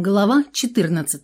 Глава 14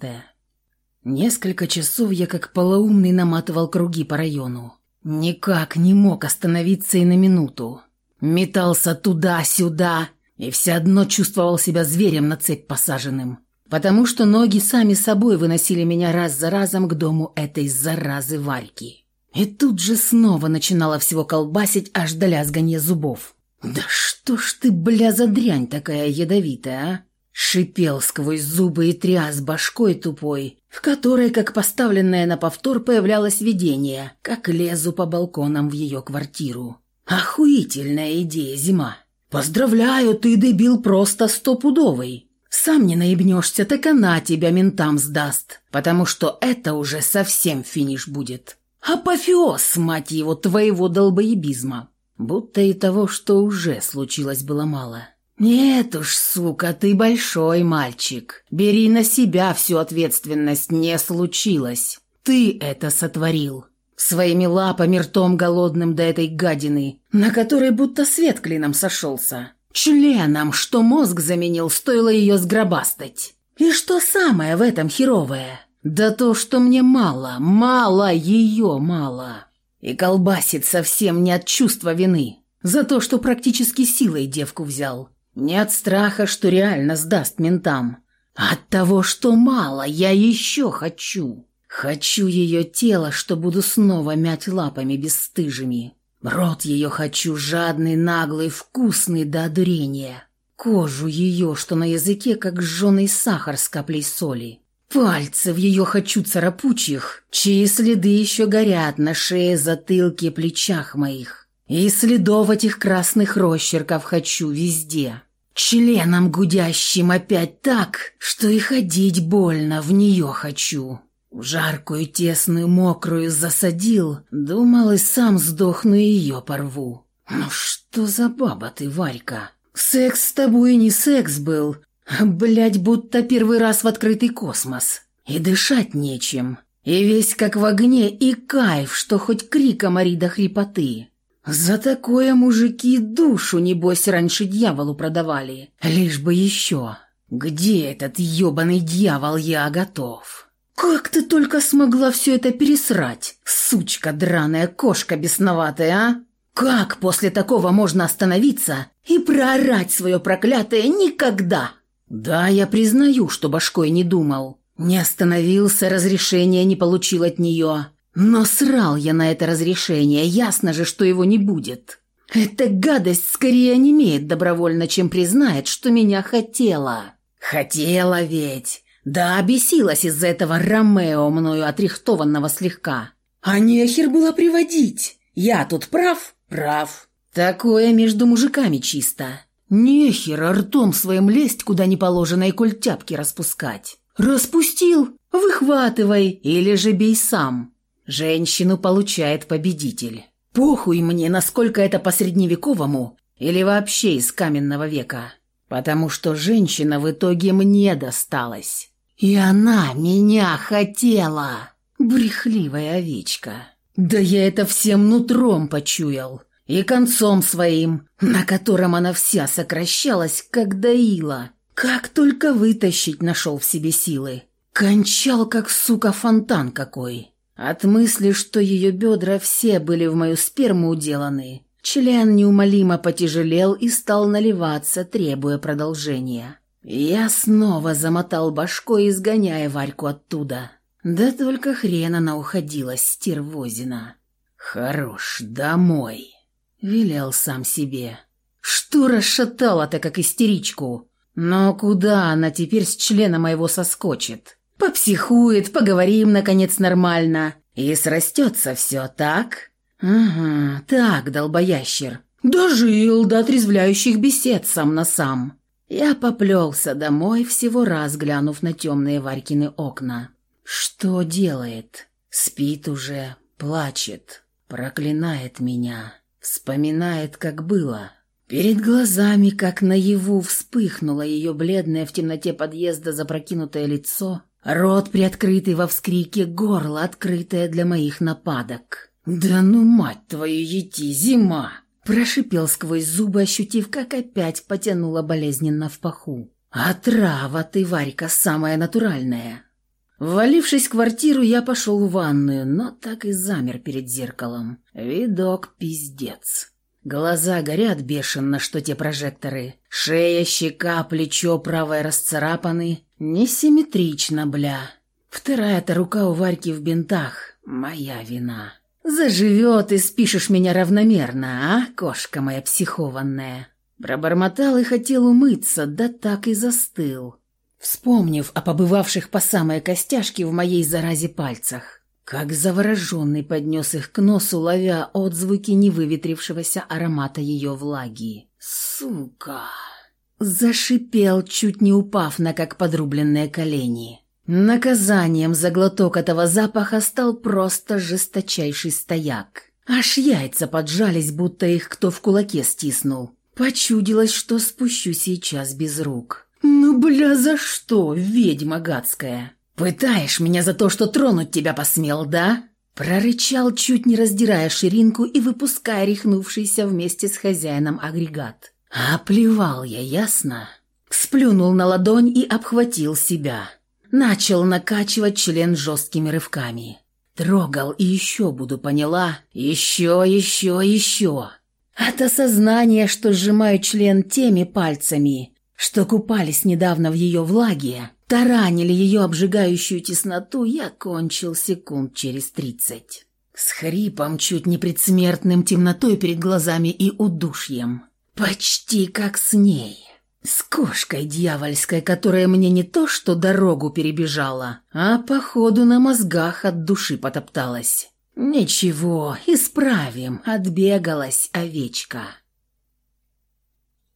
Несколько часов я как полоумный наматывал круги по району. Никак не мог остановиться и на минуту. Метался туда-сюда и все одно чувствовал себя зверем на цепь посаженным. Потому что ноги сами собой выносили меня раз за разом к дому этой заразы Варьки. И тут же снова начинало всего колбасить аж до лязганья зубов. «Да что ж ты, бля, за дрянь такая ядовитая, а?» Шипел сквозь зубы и тряс башкой тупой, в которой, как поставленное на повтор, появлялось видение, как лезу по балконам в ее квартиру. Охуительная идея, зима. Поздравляю, ты, дебил, просто стопудовый. Сам не наебнешься, так она тебя ментам сдаст, потому что это уже совсем финиш будет. Апофеоз, мать его, твоего долбоебизма. Будто и того, что уже случилось, было мало. «Нет уж, сука, ты большой мальчик. Бери на себя всю ответственность, не случилось. Ты это сотворил. Своими лапами ртом голодным до этой гадины, на которой будто свет клином сошелся. Членом, что мозг заменил, стоило ее сгробастать. И что самое в этом херовое? Да то, что мне мало, мало ее мало. И колбасит совсем не от чувства вины, за то, что практически силой девку взял». Не от страха, что реально сдаст ментам, от того, что мало, я еще хочу. Хочу ее тело, что буду снова мять лапами бесстыжими. Рот ее хочу жадный, наглый, вкусный до одурения. Кожу ее, что на языке, как жженый сахар с каплей соли. Пальцы в ее хочу царапучих, чьи следы еще горят на шее, затылке, плечах моих. И следов этих красных росчерков хочу везде. Членом гудящим опять так, что и ходить больно в нее хочу. Жаркую, тесную, мокрую засадил, думал и сам сдохну и ее порву. Ну что за баба ты, Варька? Секс с тобой не секс был, блять, будто первый раз в открытый космос. И дышать нечем. И весь как в огне, и кайф, что хоть криком ори до хрипоты. За такое мужики душу, небось, раньше дьяволу продавали. Лишь бы еще. Где этот ебаный дьявол, я готов. Как ты только смогла все это пересрать, сучка драная, кошка бесноватая, а? Как после такого можно остановиться и проорать свое проклятое никогда? Да, я признаю, что башкой не думал. Не остановился, разрешения не получил от нее. Но срал я на это разрешение, ясно же, что его не будет. Эта гадость скорее не имеет добровольно, чем признает, что меня хотела. Хотела ведь. Да, обесилась из-за этого Ромео, мною отрихтованного слегка. А нехер было приводить. Я тут прав? Прав. Такое между мужиками чисто. Нехер ртом своим лезть, куда не положено, и культяпки распускать. Распустил? Выхватывай или же бей сам. Женщину получает победитель. Похуй мне, насколько это по-средневековому или вообще из каменного века. Потому что женщина в итоге мне досталась. И она меня хотела. Брехливая овечка. Да я это всем нутром почуял. И концом своим, на котором она вся сокращалась, как доила. Как только вытащить нашел в себе силы. Кончал, как сука, фонтан какой. От мысли, что ее бедра все были в мою сперму уделаны, член неумолимо потяжелел и стал наливаться, требуя продолжения. Я снова замотал башкой, изгоняя Варьку оттуда. Да только хрен она уходила, стервозина. «Хорош, домой!» — велел сам себе. «Что расшатала-то, как истеричку? Но куда она теперь с члена моего соскочит?» Попсихует, поговорим, наконец, нормально. И срастется все, так? Ага, так, долбоящер. Дожил до отрезвляющих бесед сам на сам. Я поплелся домой, всего раз глянув на темные Варькины окна. Что делает? Спит уже, плачет, проклинает меня, вспоминает, как было. Перед глазами, как наяву, вспыхнуло ее бледное в темноте подъезда запрокинутое лицо — Рот приоткрытый во вскрике, горло открытое для моих нападок. «Да ну, мать твою, ети, зима!» Прошипел сквозь зубы, ощутив, как опять потянуло болезненно в паху. А трава ты, Варька, самая натуральная. Ввалившись в квартиру, я пошел в ванную, но так и замер перед зеркалом. Видок пиздец. Глаза горят бешено, что те прожекторы. Шея, щека, плечо правое расцарапаны. Несимметрично, бля. Вторая-то рука у Варьки в бинтах. Моя вина. Заживет и спишешь меня равномерно, а, кошка моя психованная. Пробормотал и хотел умыться, да так и застыл. Вспомнив о побывавших по самой костяшке в моей заразе пальцах, как завороженный поднес их к носу, ловя отзвуки невыветрившегося аромата ее влаги. «Сука!» Зашипел, чуть не упав на как подрубленные колени. Наказанием за глоток этого запаха стал просто жесточайший стояк. Аж яйца поджались, будто их кто в кулаке стиснул. Почудилось, что спущу сейчас без рук. «Ну, бля, за что, ведьма гадская? Пытаешь меня за то, что тронуть тебя посмел, да?» Прорычал, чуть не раздирая ширинку и выпуская рехнувшийся вместе с хозяином агрегат. А плевал я, ясно? Сплюнул на ладонь и обхватил себя. Начал накачивать член жесткими рывками. Трогал и еще буду, поняла? Еще, еще, еще. От осознания, что сжимаю член теми пальцами, что купались недавно в ее влаге, таранили ее обжигающую тесноту, я кончил секунд через тридцать. С хрипом, чуть не предсмертным темнотой перед глазами и удушьем. Почти как с ней. С кошкой дьявольской, которая мне не то что дорогу перебежала, а походу на мозгах от души потопталась. Ничего, исправим, отбегалась овечка.